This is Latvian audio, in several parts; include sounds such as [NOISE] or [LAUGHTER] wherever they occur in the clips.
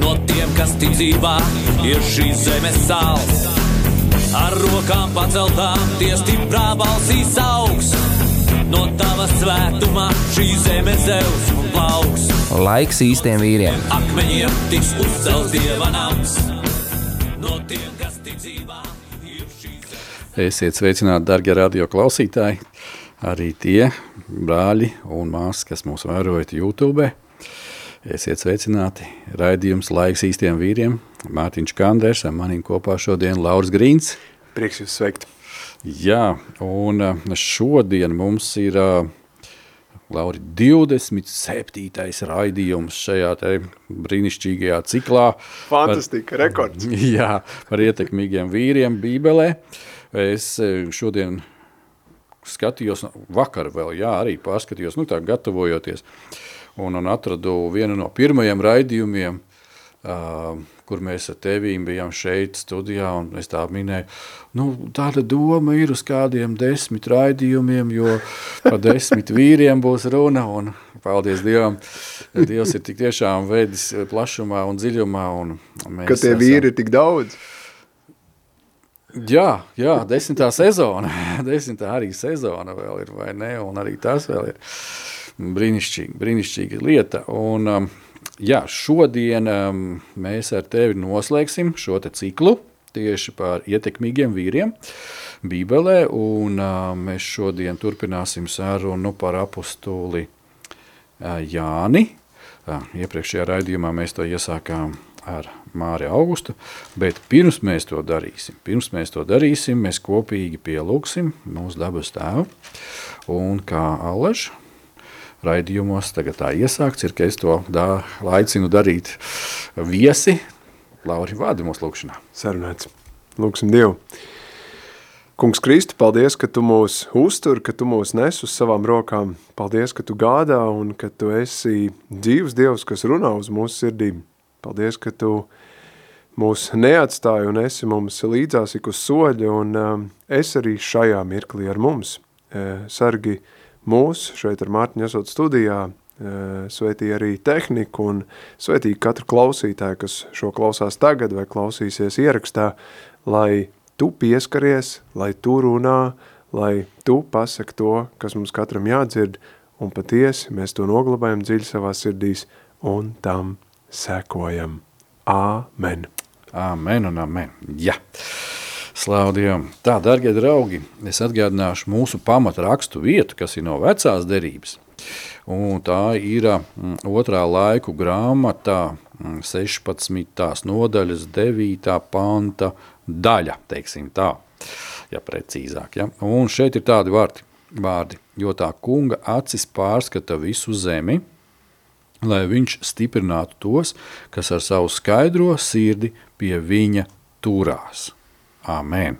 No tiem, kas ticībā ir šīs zemes sāls. Ar rokām paceltām, tie stiprā balsīs augs. No tava svētumā šī zeme zeus un plauks. Laiks īstiem vīriem. Akmeņiem tiks uzcelts dieva nams. No tiem, kas ticībā ir šīs zemes Esiet sveicināti, darbie radio klausītāji, arī tie brāļi un māsas, kas mūs vērojat YouTube. Esiet sveicināti. Raidījums laiks īstiem vīriem. Mārtiņš Kanders, ar maniem kopā šodien Lauris Grīns. Prieks jūs sveikt. Jā, un eh, šodien mums ir eh, Lauri 27. raidījums šajā te brīnišķīgajā ciklā. Fantastika, rekords. [LAUGHS] Jā, par ietekmīgiem vīriem Bībelē. Es eh, šodien skatījos, vakar vēl, jā, arī pārskatījos, nu tā gatavojoties, un, un atradu vienu no pirmajiem raidījumiem, uh, kur mēs ar tevīm bijām šeit studijā, un es tā minēju, nu, tāda doma ir uz kādiem desmit raidījumiem, jo par [LAUGHS] desmit vīriem būs runa, un paldies Dievam, Dievs ir tik tiešām vedis plašumā un dziļumā, un mēs Ka tie esam- vīri ir tik daudz. Jā, jā, desmitā sezona. [LAUGHS] Desmitā arī sezona vēl ir, vai ne? Un arī tas vēl ir brīnišķīgi, brīnišķīga lieta. Un, um, jā, šodien um, mēs ar tevi noslēgsim šo te ciklu tieši par ietekmīgiem vīriem Bībelē, un uh, mēs šodien turpināsim sarunu par apustuli uh, Jāni. Uh, iepriekšējā raidījumā mēs to iesākām ar Māri Augustu, bet pirms mēs to darīsim, pirms mēs to darīsim, mēs kopīgi pielūgsim mūsu dabas tēvu, un kā Alež raidījumos tagad tā iesākts ir, ka es to dā, aicinu darīt viesi, Lauri vādi mūsu lūkšanā. Sarunāts. Lūksim Dievu. Kungs Kristu, paldies, ka tu mūs uztur, ka tu mūs nes uz savām rokām. Paldies, ka tu gādā un ka tu esi dzīvs Dievs, kas runā uz mūsu sirdīm. Paldies, ka tu mūs neatstāji un esi mums līdzās ik uz soļa un um, es arī šajā mirklī ar mums. E, sargi mūs šeit ar Mārtiņu esot studijā, e, sveitī arī tehniku un sveitī katru klausītāju, kas šo klausās tagad vai klausīsies ierakstā, lai tu pieskaries, lai tu runā, lai tu pasaki to, kas mums katram jādzird, un patiesi mēs to noglabājam dziļi savā sirdīs un tam sekojam. Āmen. Amen un amen. Jā. Slāvu Dievam. Tā, darbie draugi, es atgādināšu mūsu pamata rakstu vietu, kas ir no vecās derības. Un tā ir mm, otrā laiku grāmatā, mm, 16. nodaļas, 9. panta daļa, teiksim tā, ja precīzāk. Ja? Un šeit ir tādi vārdi, vārdi, jo tā kunga acis pārskata visu zemi, lai viņš stiprinātu tos, kas ar savu skaidro sirdi pie viņa turās. Amen.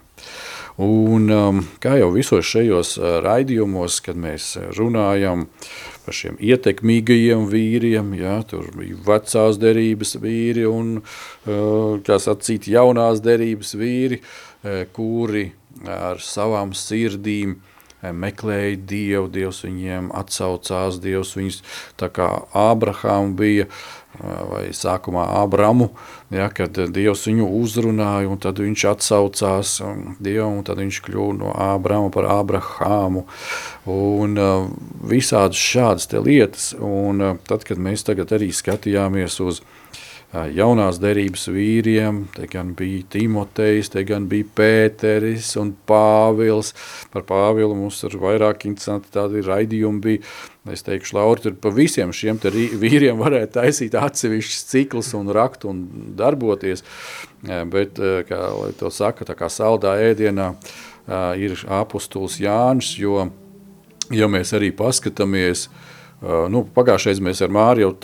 Un, um, kā jau visos šajos uh, raidījumos, kad mēs runājam par šiem ietekmīgajiem vīriem, ja, tur bija vecās derības vīri un, uh, kā sacīt, jaunās derības vīri, uh, kuri ar savām sirdīm uh, meklēja Dievu, Dievs viņiem atsaucās, Dievs viņus tā kā Ābrahām bija, vai sākumā Ābramu, ja, kad Dievs viņu uzrunāja, un tad viņš atsaucās Dievam, un tad viņš kļuva no Ābramu par Ābrahāmu, un uh, visādas šādas te lietas, un uh, tad, kad mēs tagad arī skatījāmies uz uh, jaunās derības vīriem, te gan bija Timotejs, te gan bija Pēteris un Pāvils, par Pāvilu mums ir vairāk interesanti tādi raidījumi bija, Es teikšu, Laura, tur pa visiem šiem vīriem varētu taisīt atsevišķus ciklus un rakt un darboties, bet, kā lai to saka, tā kā saldā ēdienā ir apustuls Jānis, jo, ja mēs arī paskatāmies nu, pagājušajā mēs ar Māriju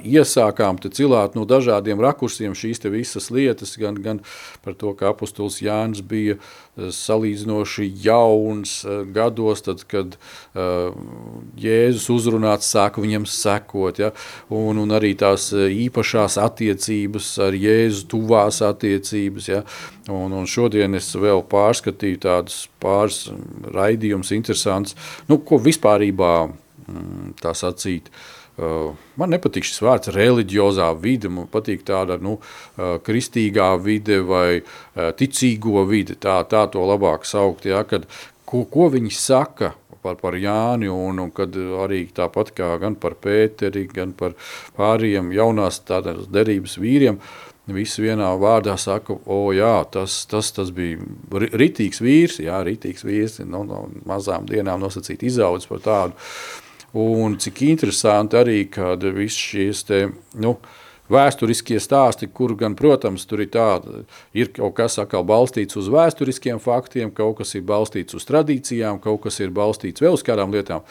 iesākām cilāt no dažādiem rakursiem šīs visas lietas, gan, gan par to, ka apustulis Jānis bija salīdzinoši jauns gados, tad, kad uh, Jēzus uzrunāts sāka viņam sekot, ja? un, un arī tās īpašās attiecības ar Jēzu, tuvās attiecības, ja? un, un šodien es vēl pārskatīju tādus pāris raidījumus interesants, nu, ko vispārībā Mm, tā sacīt. Uh, man nepatīk šis vārds reliģiozā vide, man patīk tāda nu, uh, kristīgā vide vai uh, ticīgo vide, tā, tā to labāk saukt, ja, kad, ko, ko viņi saka par, par Jāni un, un kad arī tāpat kā gan par Pēteri, gan par pārējiem jaunās tādas derības vīriem, visi vienā vārdā saka, o jā, tas, tas, tas bija ritīgs vīrs, jā, ritīgs vīrs, no, no mazām dienām nosacīt izaudzis par tādu, Un cik interesanti arī, kad viss šīs te, nu, vēsturiskie stāsti, kur gan, protams, tur ir tāda, ir kaut kas atkal balstīts uz vēsturiskiem faktiem, kaut kas ir balstīts uz tradīcijām, kaut kas ir balstīts vēl uz kādām lietām.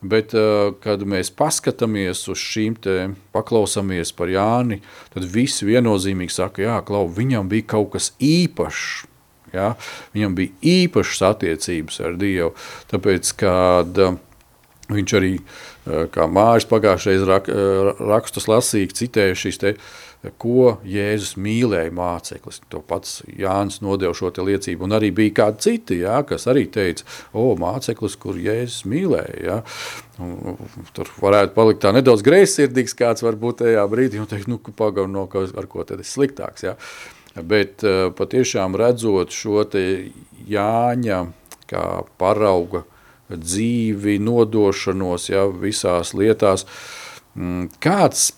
Bet, uh, kad mēs paskatāmies uz šīm te, paklausāmies par Jāni, tad visi viennozīmīgi saka, jā, Klau, viņam bija kaut kas īpašs. Ja? Viņam bija īpašas attiecības ar Dievu, tāpēc, kad uh, Viņš arī, kā mājas pagājušais rak, rakstus lasīja, citēja šīs te, ko Jēzus mīlēja māceklis. To pats Jānis nodeva šo liecību, un arī bija kādi citi, jā, kas arī teica, o, māceklis, kur Jēzus mīlēja, jā. Un, tur varētu palikt tā nedaudz greizsirdīgs kāds varbūt tajā brīdī, un teikt, nu, pagav, no, ar ko tad es sliktāks, jā. Bet patiešām redzot šo Jāņa kā parauga dzīvi, nodošanos, ja, visās lietās. Mm, kāds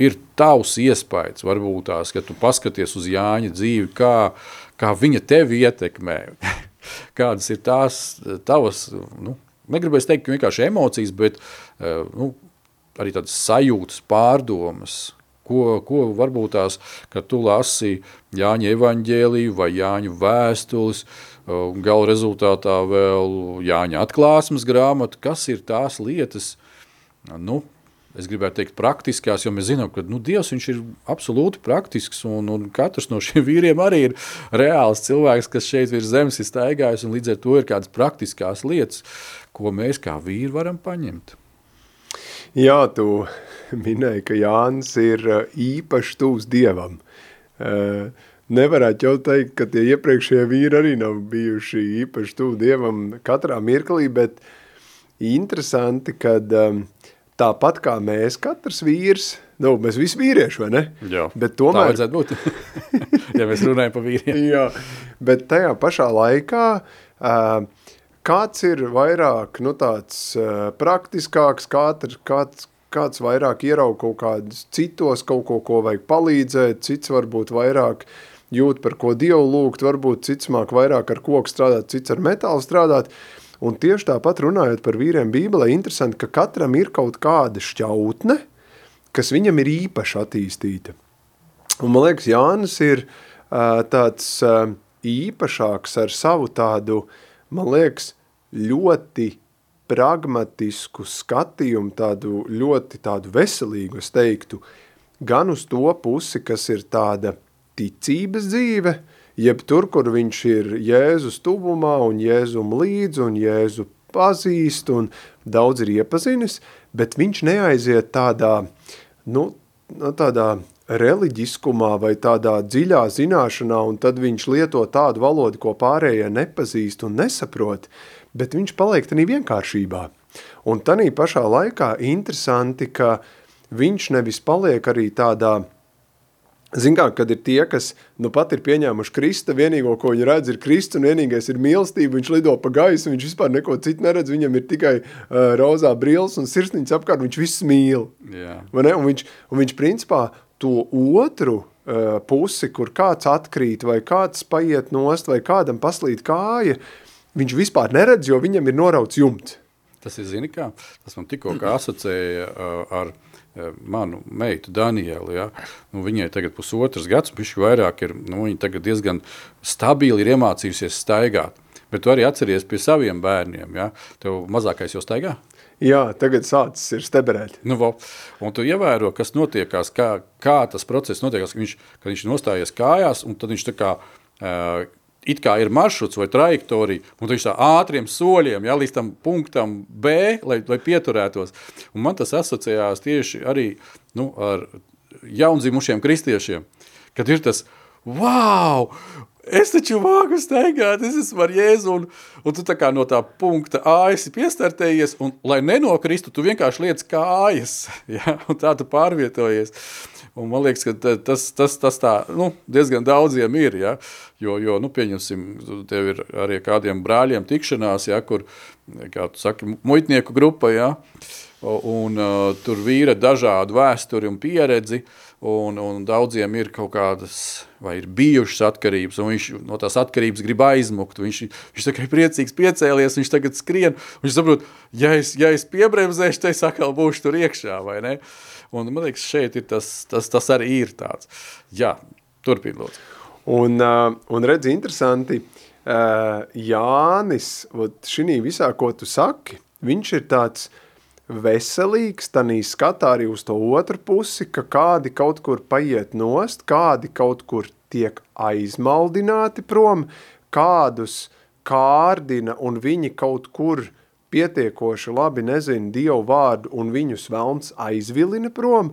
ir tavs iespējas, varbūt tās, kad tu paskaties uz Jāņa dzīvi, kā, kā viņa tevi ietekmē? [LAUGHS] Kādas ir tās tavas, nu, negribēs teikt, vienkārši emocijas, bet eh, nu, arī tādas sajūtas, pārdomas, ko, ko varbūt tās, kad tu lasi Jāņa evaņģēliju vai Jāņu vēstulis, gala rezultātā vēl Jāņa atklāsmes grāmata, kas ir tās lietas, nu, es gribētu teikt praktiskās, jo mēs zinām, ka nu, Dievs ir absolūti praktisks, un, un katrs no šiem vīriem arī ir reāls cilvēks, kas šeit virs zemes ir staigājis, līdz ar to ir kādas praktiskās lietas, ko mēs kā vīri varam paņemt. Jā, tu minēji, ka Jānis ir īpaši tūs Dievam. Uh, nevarētu jau teikt, ka tie iepriekšējie vīri arī nav bijuši īpaši tuvu Dievam katrā mirklī, bet interesanti, kad um, tāpat kā mēs, katrs vīrs, nu, mēs visi vīrieši, vai ne? Jā, bet tomēr, tā vajadzētu būt, [LAUGHS] ja mēs runājam par vīriem. Jā, bet tajā pašā laikā uh, kāds ir vairāk, nu, tāds uh, praktiskāks, kāds, kāds, kāds vairāk ieraug kaut kādus citos, kaut ko, ko vajag palīdzēt, cits varbūt vairāk uh, jūt par ko Dievu lūgt, varbūt cits māk vairāk ar koku strādāt, cits ar metālu strādāt, un tieši tāpat runājot par vīriem bībelē, interesanti, ka katram ir kaut kāda šķautne, kas viņam ir īpaši attīstīta. Un man liekas, Jānis ir uh, tāds uh, īpašāks ar savu tādu, man liekas, ļoti pragmatisku skatījumu, tādu ļoti tādu veselīgu, es teiktu, gan uz to pusi, kas ir tāda ticības dzīve, jeb tur, kur viņš ir Jēzus tuvumā un Jēzum līdz un Jēzu pazīst un daudz ir iepazinis, bet viņš neaiziet tādā, nu, tādā reliģiskumā vai tādā dziļā zināšanā, un tad viņš lieto tādu valodu, ko pārējie nepazīst un nesaprot, bet viņš paliek tanī vienkāršībā. Un tanī pašā laikā interesanti, ka viņš nevis paliek arī tādā Zin kā, kad ir tie, kas nu pat ir pieņēmuši Krista, vienīgo, ko viņi redz, ir Kristus, un vienīgais ir mīlestība, viņš lido pa gaisu, viņš vispār neko citu neredz, viņam ir tikai uh, rozā brīls un sirsniņas apkārt, viņš viss mīl. Jā. Vai ne? Un viņš, un viņš principā to otru uh, pusi, kur kāds atkrīt, vai kāds paiet nost, vai kādam paslīt kāja, viņš vispār neredz, jo viņam ir norauts jumts. Tas ir, zini kā, tas man tikko kā asociēja uh, ar manu meitu Danielu. Ja? Nu, viņai tagad pusotrs gads, viņš vairāk ir, nu, viņa tagad diezgan stabili ir iemācījusies staigāt. Bet tu arī atceries pie saviem bērniem, ja? Tev mazākais jau staigā? Jā, tagad sācis ir steberēt. Nu, vo. un tu ievēro, kas notiekās, kā, kā tas process notiekās, kad viņš, kad viņš nostājies kājās, un tad viņš tā kā, uh, it kā ir maršruts vai trajektorija, un viņš tā ātriem soļiem, jā, līdz tam punktam B, lai, lai pieturētos. Un man tas asociējās tieši arī nu, ar jaundzimušiem kristiešiem, kad ir tas, wow, es taču māku staigāt, es esmu ar Jēzu, un, un tu tā kā no tā punkta A esi piestartējies, un lai nenokristu, tu vienkārši liec kājas, [LAUGHS] ja? un tā tu pārvietojies. Un man liekas, ka tas, tas, tas tā, nu, diezgan daudziem ir, ja? jo, jo nu, pieņemsim, tev ir arī kādiem brāļiem tikšanās, ja? kur, kā tu saki, muitnieku grupa, ja? un uh, tur vīra dažādu vēsturi un pieredzi, uh, un, un daudziem ir kaut kādas, vai ir bijušas atkarības, un viņš no tās atkarības grib aizmukt. Viņš, viņš ir priecīgs piecēlies, viņš tagad skrien, viņš saprot, ja es, ja es piebremzēšu, tad es atkal būšu tur iekšā, vai ne? Un man liekas, šeit tas, tas, tas arī ir tāds. Jā, turpin lūdzu. Un, uh, un redz, interesanti, uh, Jānis, šī visā, ko tu saki, viņš ir tāds, veselīgs, tanī skatā arī uz to otru pusi, ka kādi kaut kur paiet nost, kādi kaut kur tiek aizmaldināti prom, kādus kārdina un viņi kaut kur pietiekoši labi nezina Dievu vārdu un viņus velns aizvilina prom,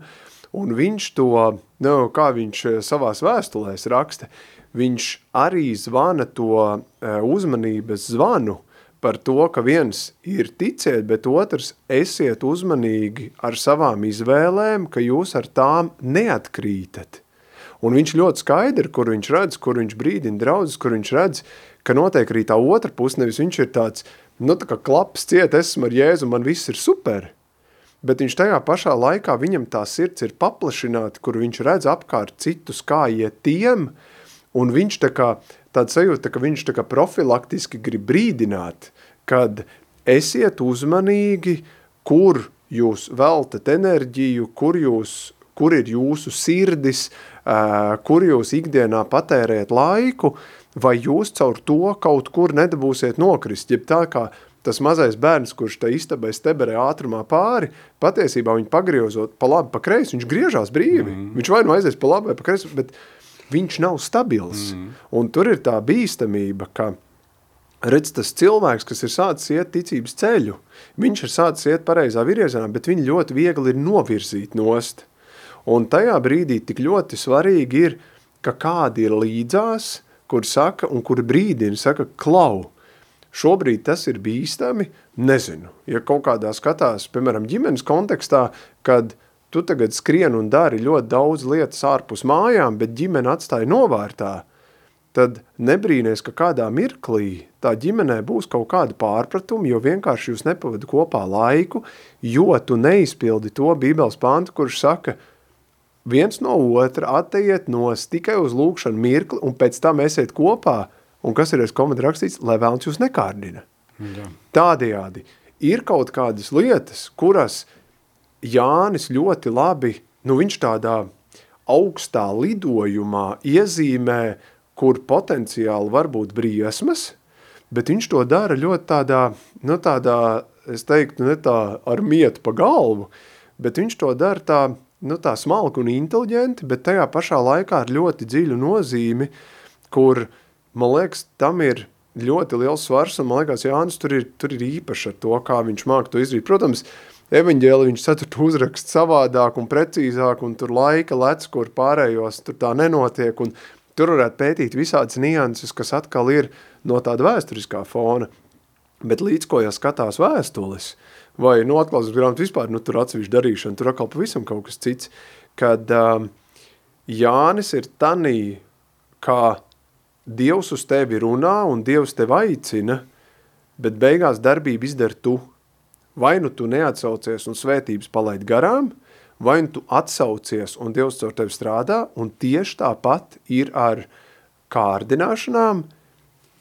un viņš to, nu, kā viņš savās vēstulēs raksta, viņš arī zvana to eh, uzmanības zvanu, par to, ka viens ir ticiet, bet otrs esiet uzmanīgi ar savām izvēlēm, ka jūs ar tām neatkrītat. Un viņš ļoti skaidri, kur viņš redz, kur viņš brīdina draudzes, kur viņš redz, ka notiek arī tā otra puse, nevis viņš ir tāds, nu tā kā klaps ciet, esmu ar Jēzu, man viss ir super. Bet viņš tajā pašā laikā, viņam tā sirds ir paplašināta, kur viņš redz apkārt citus, kā iet tiem, un viņš tā kā, tāda sajūta, ka viņš tā kā profilaktiski grib brīdināt, kad esiet uzmanīgi, kur jūs veltat enerģiju, kur, jūs, kur ir jūsu sirdis, kur jūs ikdienā patērējat laiku, vai jūs caur to kaut kur nedabūsiet nokrist, jeb tā kā tas mazais bērns, kurš te istabai steberē ātrumā pāri, patiesībā viņu pagriezot pa labi, pa kreisi, viņš griežās brīvi. Mm. Viņš vai nu aizies pa labi vai pa kreisi, bet viņš nav stabils. Mm. Un tur ir tā bīstamība, ka redz tas cilvēks, kas ir sācis iet ticības ceļu, viņš ir sācis iet pareizā virzienā, bet viņu ļoti viegli ir novirzīt nost. Un tajā brīdī tik ļoti svarīgi ir, ka kādi ir līdzās, kur saka un kur brīdina, saka, klau, šobrīd tas ir bīstami, nezinu. Ja kaut kādā skatās, piemēram, ģimenes kontekstā, kad tu tagad skrien un dari ļoti daudz lietas ārpus mājām, bet ģimene atstāja novārtā, tad nebrīnies, ka kādā mirklī tā ģimenē būs kaut kāda pārpratuma, jo vienkārši jūs nepavada kopā laiku, jo tu neizpildi to bībeles pāntu, kurš saka, viens no otra atteiet nos tikai uz lūkšanu mirkli, un pēc tam esiet kopā, un kas ir aiz komanda rakstīts, lai vēlns jūs nekārdina. Jā. Tādējādi ir kaut kādas lietas, kuras Jānis ļoti labi, nu viņš tādā augstā lidojumā iezīmē kur potenciāli var būt briesmas, bet viņš to dara ļoti tādā, nu tādā, es teiktu, ne tā ar mietu pa galvu, bet viņš to dara tā, nu tā smalki un inteliģenti, bet tajā pašā laikā ar ļoti dziļu nozīmi, kur, man liekas, tam ir ļoti liels svars, un man liekas, Jānis tur ir, tur ir īpaši ar to, kā viņš māk to izdarīt. Protams, evaņģēli viņš ceturtu uzrakst savādāk un precīzāk, un tur laika lec, kur pārējos tur tā nenotiek, un Tur varētu pētīt visādas nianses, kas atkal ir no tāda vēsturiskā fona. Bet līdz ko, ja skatās vēstules, vai no atklāsmes grāmatas vispār, nu tur atsevišķi darīšana, tur atkal pavisam kaut kas cits, kad um, Jānis ir tanī, kā Dievs uz tevi runā un Dievs tevi aicina, bet beigās darbību izdara tu. Vai nu tu neatsaucies un svētības palaid garām – vai nu tu atsaucies un Dievs caur tevi strādā, un tieši tāpat ir ar kārdināšanām,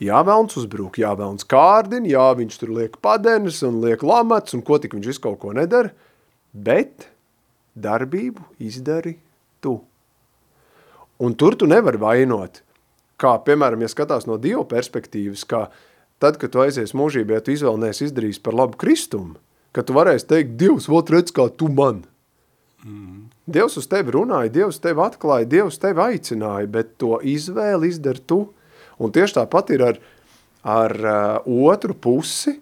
jā, velns uzbrūk, jā, velns kārdina, jā, viņš tur liek padenes un liek lamats, un ko tik viņš visu kaut ko nedara, bet darbību izdari tu. Un tur tu nevari vainot, kā, piemēram, ja skatās no Dieva perspektīvas, kā tad, kad tu aizies mūžībā, ja tu izvēlnies izdarījis par labu kristumu, ka tu varēsi teikt, Dievs, vot redz, kā tu man. Mm. Dievs uz tevi runāja, Dievs tevi atklāja, Dievs tevi aicināja, bet to izvēli izdara tu. Un tieši tāpat ir ar, ar uh, otru pusi.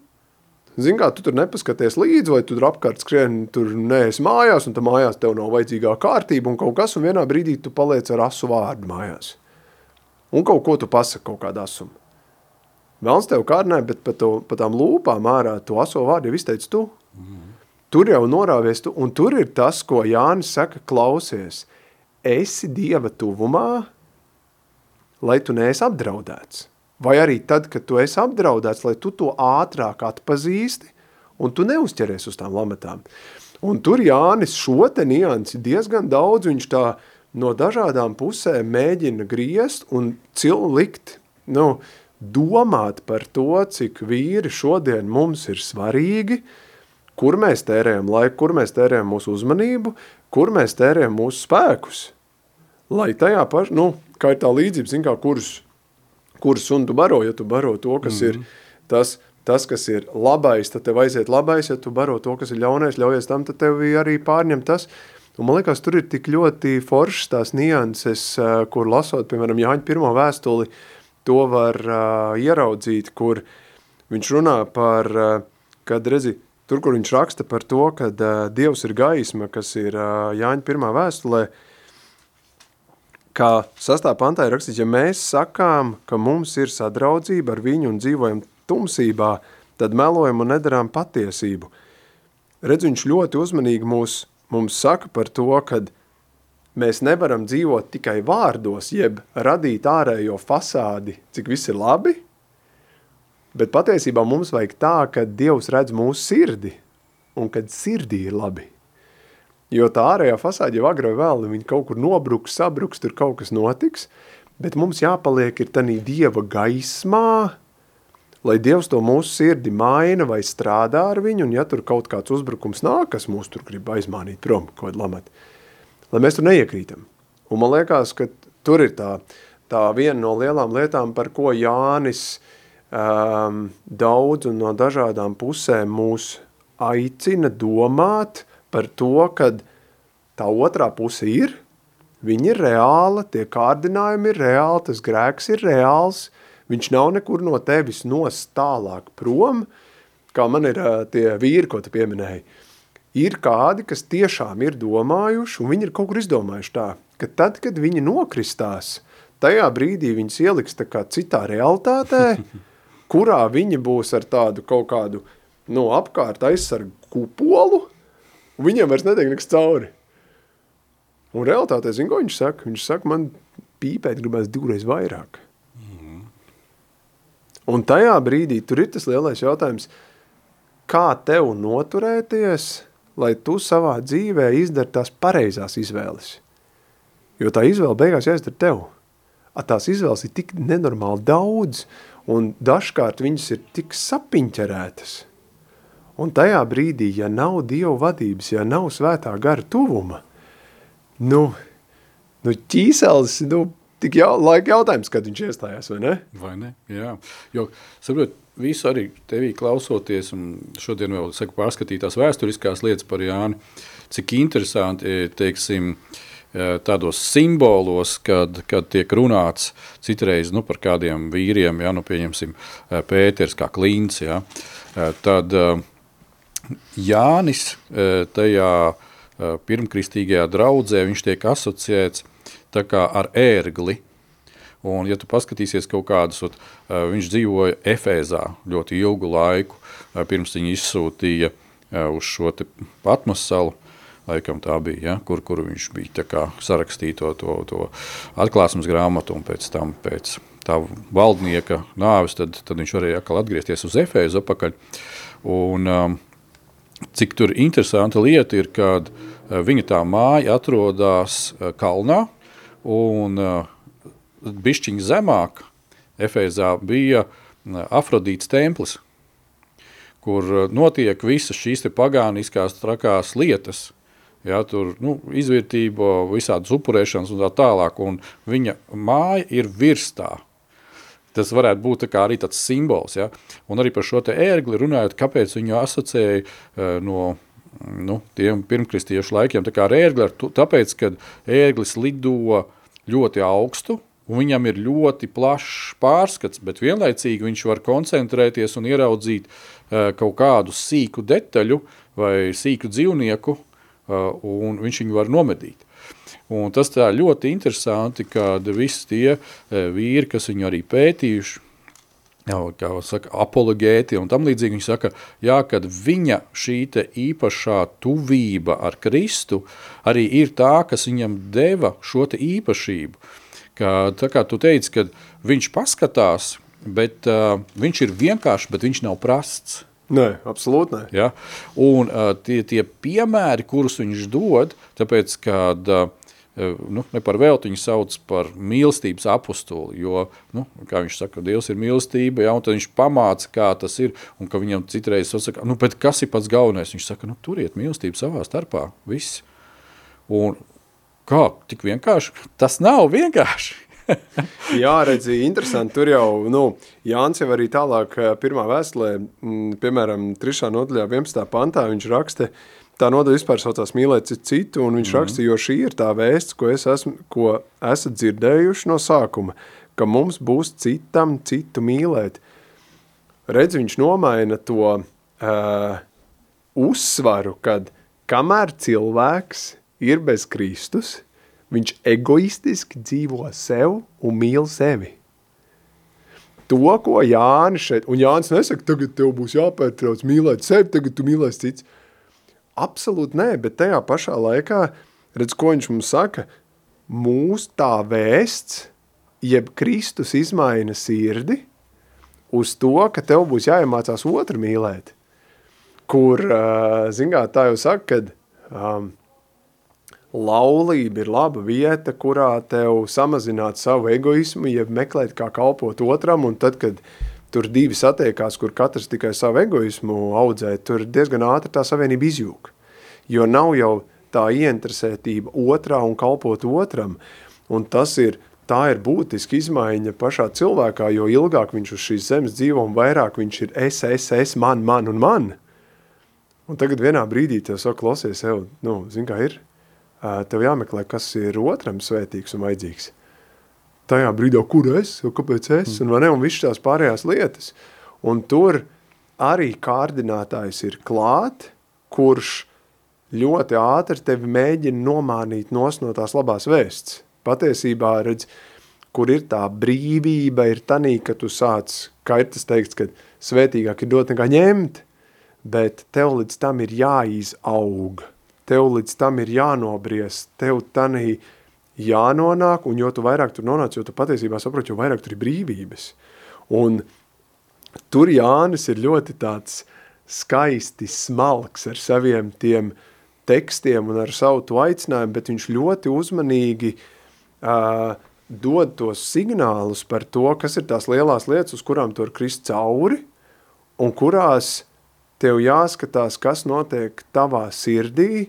Zini kā, tu tur nepaskaties līdzi, vai tu tur apkārt skrien, tur neesi mājās, un tā mājās tev nav vajadzīgā kārtība un kaut kas, un vienā brīdī tu paliec ar asu vārdu mājās. Un kaut ko tu pasaki kaut kādu asumu. Velns tev kārnē, bet pa, to, pa tām lūpām ārā to aso vārdu jau izteici tu. Mm. Tur jau norāvies tu, un tur ir tas, ko Jānis saka, klausies, esi Dieva tuvumā, lai tu neesi apdraudēts. Vai arī tad, kad tu esi apdraudēts, lai tu to ātrāk atpazīsti, un tu neuzķeries uz tām lamatām. Un tur Jānis šo te niansi diezgan daudz, viņš tā no dažādām pusēm mēģina griezt un likt, nu, domāt par to, cik vīri šodien mums ir svarīgi, kur mēs tērējam laiku, kur mēs tērējam mūsu uzmanību, kur mēs tērējam mūsu spēkus. Lai tajā paš, nu, kā ir tā līdzība, zin kā, kurus, kurus un tu baro, ja tu baro to, kas mm -hmm. ir mhm. tas, tas, kas ir labais, tad tev aiziet labais, ja tu baro to, kas ir ļaunais, ļaujies tam, tad tev arī pārņem tas. Un man liekas, tur ir tik ļoti foršas tās nianses, eh, kur lasot, piemēram, Jāņa pirmo vēstuli, uh, to var uh, ieraudzīt, kur viņš runā par, uh, kad redzi, tur, kur viņš raksta par to, ka uh, Dievs ir gaisma, kas ir uh, Jāņa pirmā vēstulē, kā sastā pantā ir rakstīts, ja mēs sakām, ka mums ir sadraudzība ar viņu un dzīvojam tumsībā, tad melojam un nedarām patiesību. Redz, viņš ļoti uzmanīgi mūs, mums saka par to, kad mēs nevaram dzīvot tikai vārdos, jeb radīt ārējo fasādi, cik viss ir labi, bet patiesībā mums vajag tā, ka Dievs redz mūsu sirdi, un kad sirdī ir labi. Jo tā ārējā fasāde jau agro vēl, viņa kaut kur nobruks, sabruks, tur kaut kas notiks, bet mums jāpaliek ir tanī Dieva gaismā, lai Dievs to mūsu sirdi maina vai strādā ar viņu, un ja tur kaut kāds uzbrukums nāk, kas mūs tur grib aizmānīt prom, kaut lamat, lai mēs tur neiekrītam. Un man liekas, ka tur ir tā, tā viena no lielām lietām, par ko Jānis um, daudz un no dažādām pusēm mūs aicina domāt par to, kad tā otrā puse ir, viņi ir reāla, tie kārdinājumi ir reāli, tas grēks ir reāls, viņš nav nekur no tevis nos tālāk prom, kā man ir tie vīri, ko tu pieminēji. Ir kādi, kas tiešām ir domājuši, un viņi ir kaut kur izdomājuši tā, ka tad, kad viņi nokristās, tajā brīdī viņas ieliks tā kā citā realitātē, [LAUGHS] kurā viņi būs ar tādu kaut kādu no apkārt aizsargu kupolu, un viņiem vairs netiek nekas cauri. Un realitātē, zin, ko viņš saka? Viņš saka, man pīpēt gribēs divreiz vairāk. Mm. Un tajā brīdī tur ir tas lielais jautājums, kā tev noturēties – lai tu savā dzīvē izdari tās pareizās izvēles. Jo tā izvēle beigās jāizdara tev. A, tās izvēles ir tik nenormāli daudz, un dažkārt viņas ir tik sapiņķerētas. Un tajā brīdī, ja nav Dieva vadības, ja nav svētā gara tuvuma, nu, nu ķīselis, nu, tik jau, laika jautājums, kad viņš iestājās, vai ne? Vai ne, jā. Jo, saprot, visu arī tevī klausoties, un šodien vēl saku pārskatītās vēsturiskās lietas par Jāni, cik interesanti, e, teiksim, e, tādos simbolos, kad, kad tiek runāts citreiz nu, par kādiem vīriem, ja, nu, pieņemsim e, Pēters kā klīns, ja, tad Jānis tajā pirmkristīgajā draudzē, viņš tiek asociēts ar ērgli, Un, ja tu paskatīsies kaut kādus, ot, viņš dzīvoja Efēzā ļoti ilgu laiku, pirms viņa izsūtīja uz šo Patmas salu, laikam tā bija, ja, kur, kur viņš bija kā, sarakstīto to, to atklāsmes grāmatu, un pēc tam pēc tā valdnieka nāves, tad, tad viņš varēja atkal atgriezties uz Efēzu apakaļ. Un, um, cik tur interesanta lieta ir, kad viņa tā māja atrodas kalnā, un uh, bišķiņa zemāk Efēzā bija Afrodītas templis, kur notiek visas šīs pagāniskās trakās lietas. Ja, tur nu, izvērtība, visādas upurēšanas un tā tālāk. Un viņa māja ir virs tā. Tas varētu būt tā arī tāds simbols. Ja? Un arī par šo ērgli runājot, kāpēc viņu asociēja uh, no nu, tiem pirmkristiešu laikiem ar ērgli. Ar tāpēc, ka ērglis lido ļoti augstu, un viņam ir ļoti plašs pārskats, bet vienlaicīgi viņš var koncentrēties un ieraudzīt uh, kaut kādu sīku detaļu vai sīku dzīvnieku, uh, un viņš viņu var nomedīt. Un tas tā ļoti interesanti, kad visi tie uh, vīri, kas viņu arī pētījuši, kā saka, apologēti un tam līdzīgi. Viņš saka, jā, kad viņa šī īpašā tuvība ar Kristu arī ir tā, kas viņam deva šo īpašību. Ka, tā kā tu teici, kad viņš paskatās, bet uh, viņš ir vienkāršs, bet viņš nav prasts. Nē, absolūti nē. Ja? Un uh, tie, tie piemēri, kurus viņš dod, tāpēc, kad uh, nu, ne par velti viņu sauc par mīlestības apstuli. Jo, nu, kā viņš saka, Dievs ir mīlestība, ja, un viņš pamāca, kā tas ir. Un ka viņam citreiz saka, nu, kas ir pats galvenais? Viņš saka, nu, turiet mīlestību savā starpā. Viss. Un kā tik vienkārši? Tas nav vienkārši. [LAUGHS] Jā, redziet, interesanti. Tur jau nu, Jānis jau arī tālāk, eh, pirmā vēstulē, piemēram, 3. nodaļā, 11. pantā, viņš raksta, ka tā nodaļa vispār saucās mīlēt citu, un viņš mm. raksta, jo šī ir tā vēsts, ko, es esmu, ko esat dzirdējuši no sākuma, ka mums būs citam citu mīlēt. Redz, viņš nomaina to uh, uzsvaru, kad kamēr cilvēks ir bez Kristus, viņš egoistiski dzīvo sev un mīl sevi. To, ko Jānis šeit, un Jānis nesaka, tagad tev būs jāpērtrauc mīlēt sevi, tagad tu mīlēsi cits. Absolūti nē, bet tajā pašā laikā, redz, ko viņš mums saka, mūs tā vēsts, jeb Kristus izmaina sirdi uz to, ka tev būs jāiemācās otru mīlēt. Kur, zingā, tā jau saka, kad um, laulība ir laba vieta, kurā tev samazināt savu egoismu, jeb meklēt kā kalpot otram, un tad, kad uh, tur divi satiekās, kur katrs tikai savu egoismu audzē, tur diezgan ātri tā savienība izjūg. Jo nav jau tā ieinteresētība otrā un kalpot otram, un tas ir, tā ir būtiska izmaiņa pašā cilvēkā, jo ilgāk viņš uz šīs zemes dzīvo un vairāk viņš ir es, es, es, man, man un man. Un tagad vienā brīdī tev saka, klausies, ev, nu, zin kā ir, tev jāmeklē, kas ir otram svētīgs un vajadzīgs tajā brīdī, kur es, kāpēc es, un, ne, un viss tās pārējās lietas. Un tur arī kārdinātājs ir klāt, kurš ļoti ātri tevi mēģina nomānīt no tās labās vēsts. Patiesībā, redz, kur ir tā brīvība, ir tanī, ka tu sāc, kā ir tas teikts, ka svētīgāk ir dot nekā ņemt, bet tev līdz tam ir jāizaug, tev līdz tam ir jānobriest, tev tanī, uh, jānonāk, un jo tu vairāk tur nonāc, jo tu patiesībā saproti, jo vairāk tur ir brīvības. Un tur Jānis ir ļoti tāds skaisti smalks ar saviem tiem tekstiem un ar savu to aicinājumu, bet viņš ļoti uzmanīgi uh, dod tos signālus par to, kas ir tās lielās lietas, uz kurām tu var krist cauri, un kurās tev jāskatās, kas notiek tavā sirdī,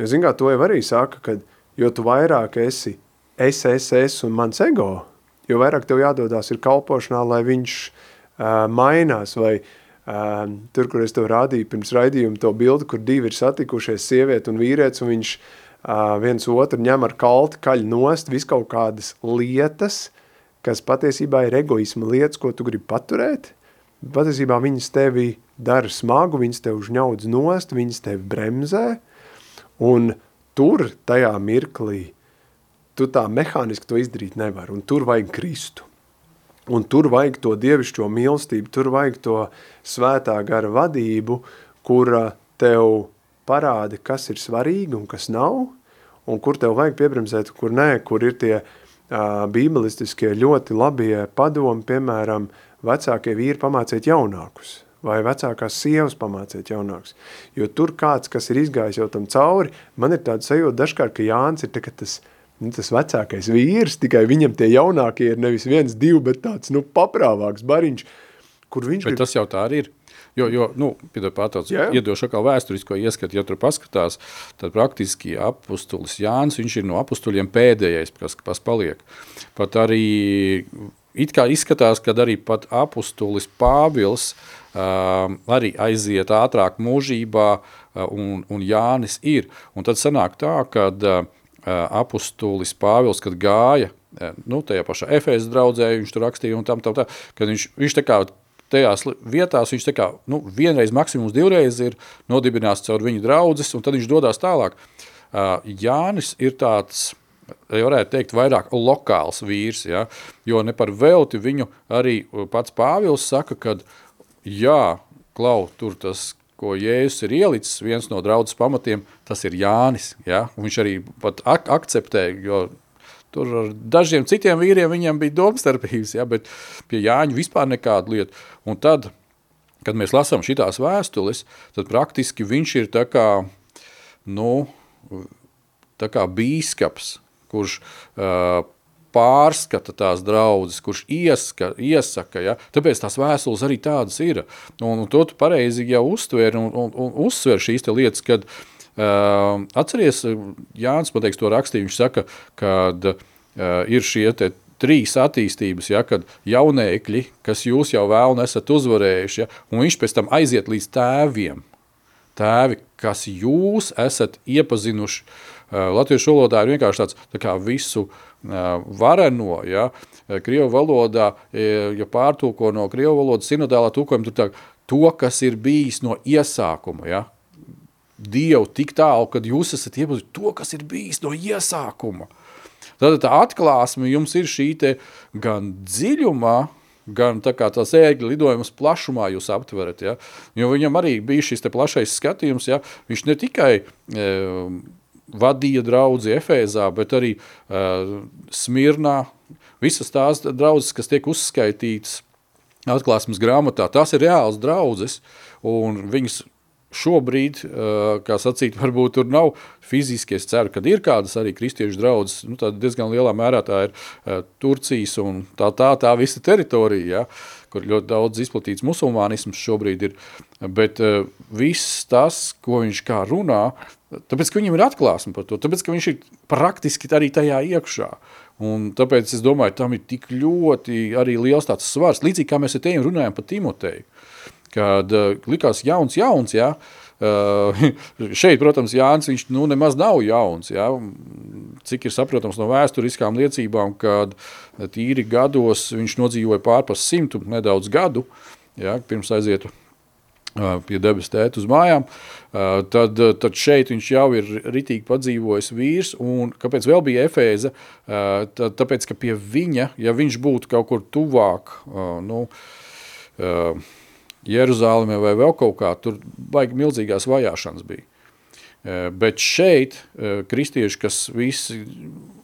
jo, zin kā, to jau arī saka, kad jo tu vairāk esi es, es, es un mans ego, jo vairāk tev jādodās ir kalpošanā, lai viņš uh, mainās, vai uh, tur, kur es tev rādīju pirms raidījuma to bildi, kur divi ir satikušies, sieviete un vīrietis, un viņš uh, viens otru ņem ar kalti, kaļ nost, vis kaut kādas lietas, kas patiesībā ir egoisma lietas, ko tu gribi paturēt, patiesībā viņas tevi dara smagu, viņas tev užņaudz nost, viņas tevi bremzē, un uh, tur, tajā mirklī, tu tā mehāniski to izdarīt nevar, un tur vajag Kristu. Un tur vajag to dievišķo mīlestību, tur vajag to svētā gara vadību, kura tev parāda, kas ir svarīgi un kas nav, un kur tev vajag piebremzēt, kur nē, kur ir tie uh, bībelistiskie ļoti labie padomi, piemēram, vecākie vīri pamāciet jaunākus vai vecākās sievas pamāciet jaunāks. Jo tur kāds, kas ir izgājis jau tam cauri, man ir tāda sajūta dažkārt, ka Jānis ir tas, nu, tas vecākais vīrs, tikai viņam tie jaunākie ir nevis viens, divi, bet tāds, nu, paprāvāks bariņš, kur viņš bet grib... tas jau tā arī ir. Jo, jo nu, pārtauc, iedošu atkal vēsturisko ieskatu, ja tur paskatās, tad praktiski apustulis Jānis, viņš ir no apustuļiem pēdējais, kas, kas paliek. Pat arī it kā izskatās, ka arī apustulis Pāvils uh, arī aiziet ātrāk mūžībā, uh, un, un Jānis ir. Un tad sanāk tā, ka uh, apustulis Pāvils, kad gāja, uh, nu, tajā pašā Efēzes draudzē, viņš tur rakstīja un tam, tam, tā, kad viņš, viņš tā kā tajās vietās viņš kā, nu, vienreiz, maksimums divreiz ir nodibināts caur viņu draudzes, un tad viņš dodas tālāk. Uh, Jānis ir tāds, ja varētu teikt, vairāk lokāls vīrs, ja? jo ne par velti viņu arī pats Pāvils saka, ka jā, klau, tur tas, ko Jēzus ir ielicis, viens no draudzes pamatiem, tas ir Jānis, ja? Un viņš arī pat ak akceptē, jo Tur ar dažiem citiem vīriem viņam bija domstarpības, ja, bet pie Jāņa vispār nekāda lieta. Un tad, kad mēs lasām šitās vēstules, tad praktiski viņš ir tā kā, nu, tā kā bīskaps, kurš uh, pārskata tās draudzes, kurš ieska, iesaka, ja? tāpēc tās vēstules arī tādas ir. Un, un to tu pareizi jau uztver un, un, un uzsver šīs lietas, kad uh, atceries, Jānis pateiks to rakstīju, viņš saka, kad uh, ir šie te trīs attīstības, ja, kad jaunēkļi, kas jūs jau vēl nesat uzvarējuši, ja, un viņš pēc tam aiziet līdz tēviem, tēvi, kas jūs esat iepazinuši. Latviešu valodā ir vienkārši tāds tā visu vareno, ja, Krievu valodā, ja pārtulko no Krievu valodas sinodālā tūkojuma, tur tā, to, kas ir bijis no iesākuma, ja, Dievu tik tālu, kad jūs esat iepazinuši to, kas ir bijis no iesākuma. Tad tā atklāsme jums ir šī te gan dziļumā, gan tā kā tās ēgļa lidojumas plašumā jūs aptverat, ja? jo viņam arī bija šis te plašais skatījums, ja? viņš ne tikai e, vadīja draudzi Efēzā, bet arī e, Smirnā, visas tās draudzes, kas tiek uzskaitītas atklāsmes grāmatā, tās ir reāls draudzes, un viņas šobrīd, kā sacīt, [LAUGHS] varbūt tur nav fiziski, es ceru, ka ir kādas arī kristiešu draudzes, nu, tā diezgan lielā mērā tā ir Turcijas un tā tā, tā visa teritorija, ja, kur ļoti daudz izplatīts musulmānisms šobrīd ir, bet viss tas, ko viņš kā runā, tāpēc, ka viņam ir atklāsme par to, tāpēc, ka viņš ir praktiski arī tajā iekšā, un tāpēc es domāju, tam ir tik ļoti arī liels tāds svars, līdzīgi kā mēs ar tejiem runājam par Timoteju, kad uh, likās jauns, jauns, jā, uh, [LAUGHS] šeit, protams, Jānis, viņš nu nemaz nav jauns, jā, cik ir saprotams no vēsturiskām liecībām, kad tīri gados viņš nodzīvoja pārpas simtu nedaudz gadu, jā, pirms aizietu pie debes tēt uz mājām, uh, tad, tad šeit viņš jau ir ritīgi padzīvojis vīrs, un kāpēc vēl bija Efēza, uh, tāpēc, ka pie viņa, ja viņš būtu kaut kur tuvāk, nu, Jeruzālimē vai vēl kaut kā, tur baigi milzīgās vajāšanas bija. Bet šeit kristieši, kas visi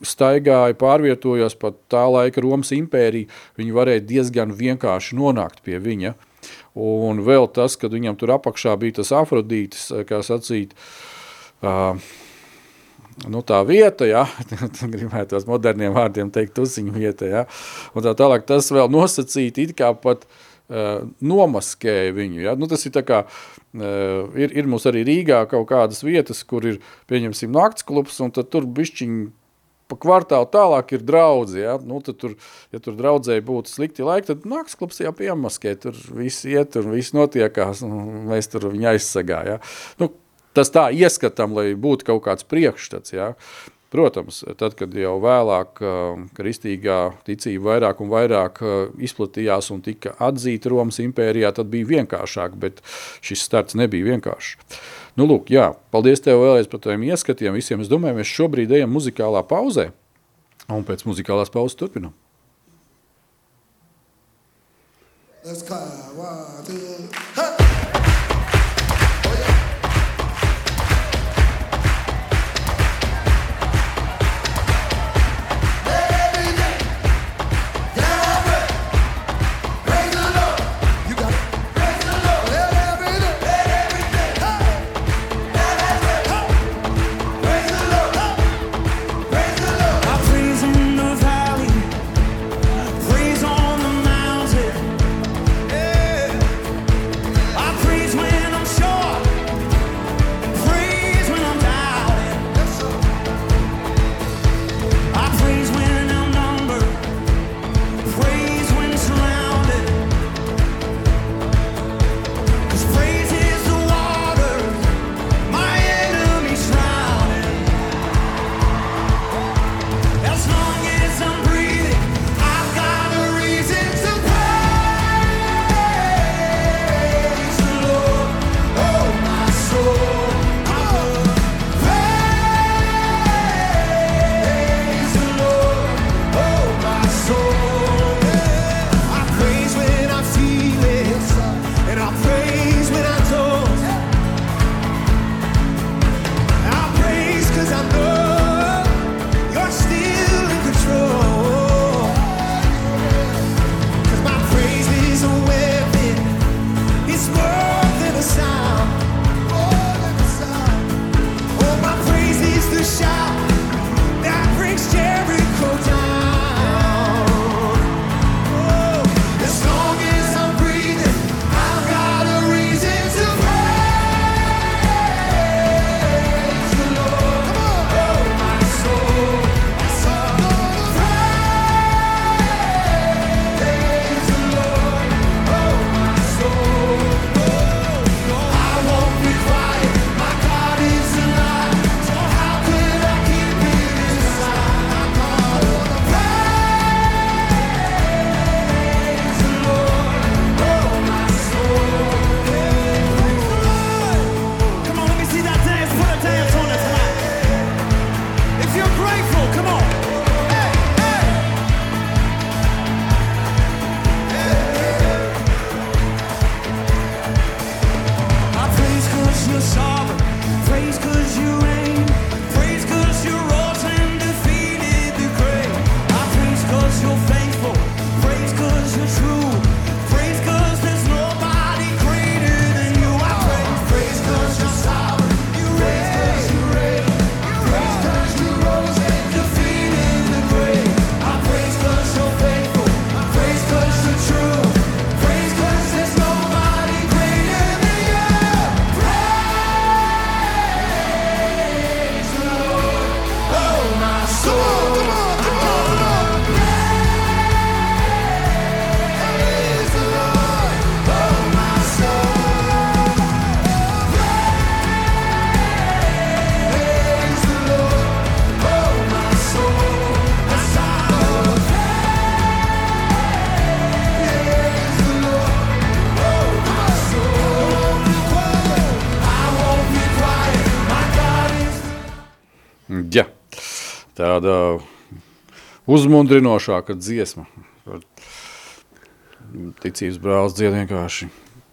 staigāja, pārvietojās pat tā laika Romas impērija, viņi varēja diezgan vienkārši nonākt pie viņa. Un vēl tas, kad viņam tur apakšā bija tas afrodītis, e, kā sacīt, uh, nu, tā vieta, ja, [LAUGHS] gribētu tās moderniem vārdiem teikt, tusiņu vieta, ja, un tā tālāk tas vēl nosacīt it kā pat uh, nomaskēja viņu. Ja? Nu, tas ir tā kā, uh, ir, ir mums arī Rīgā kaut kādas vietas, kur ir, pieņemsim, nakts klubs, un tad tur bišķiņi pa kvartālu tālāk ir draudzi, ja? Nu, tur, ja tur draudzēji būtu slikti laiki, tad nakts klubs jau piemaskē, tur viss iet un viss notiekās, un mēs tur viņu aizsagā, ja? Nu, tas tā ieskatam, lai būtu kaut kāds priekšstats, ja? Protams, tad, kad jau vēlāk uh, kristīgā ticība vairāk un vairāk uh, izplatījās un tika atzīta Romas impērijā, tad bija vienkāršāk, bet šis starts nebija vienkāršs. Nu, lūk, jā, paldies tev vēlreiz par taviem ieskatiem visiem. Es domāju, mēs šobrīd ejam muzikālā pauzē, un pēc muzikālās pauzes turpinam. Let's go. One, two, hey! Tāda uzmundrinošāka dziesma. Ticības brālis dzied vienkārši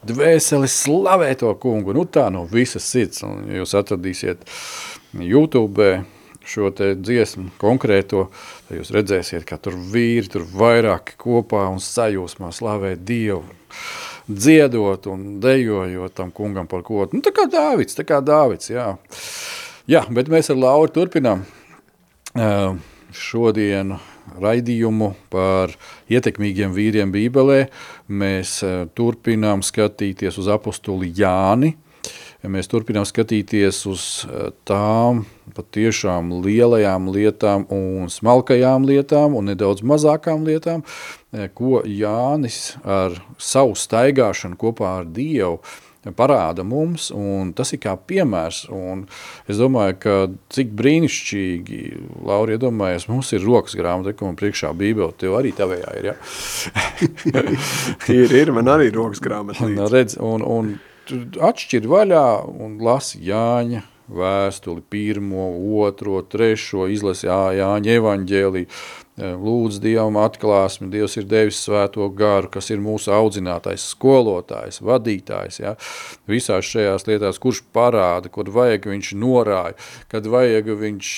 dvēseli slavē to kungu, nu tā no visas sirds. Un jūs atradīsiet YouTube šo te dziesmu konkrēto, tad jūs redzēsiet, ka tur vīri, tur vairāki kopā un sajūsmā slavē Dievu, dziedot un dejojot tam kungam par kotu. Nu, tā kā Dāvids, tā kā Dāvids, jā. Jā, bet mēs ar Lauru turpinām uh, šodienu raidījumu par ietekmīgiem vīriem Bībelē. Mēs uh, turpinām skatīties uz apostuli Jāni, mēs turpinām skatīties uz tām patiešām lielajām lietām un smalkajām lietām un nedaudz mazākām lietām, ko Jānis ar savu staigāšanu kopā ar Dievu parāda mums, un tas ir kā piemērs, es domāju, ka cik brīnišķīgi, Laura, iedomājies, mums ir rokas grāmata, ko man priekšā bībeli, tev arī tavējā ir, ja? [LAUGHS] ir, ir, man arī rokas grāmata līdz. Redz, un, un atšķir vaļā un lasi Jāņa vēstuli, pirmo, otro, trešo, izlasi Jā, Jāņa evaņģēliju, lūdz Dievam atklāsmi, Dievs ir devis svēto garu, kas ir mūsu audzinātais, skolotājs, vadītājs, ja? visās šajās lietās, kurš parāda, kur vajag viņš norāja, kad vajag viņš,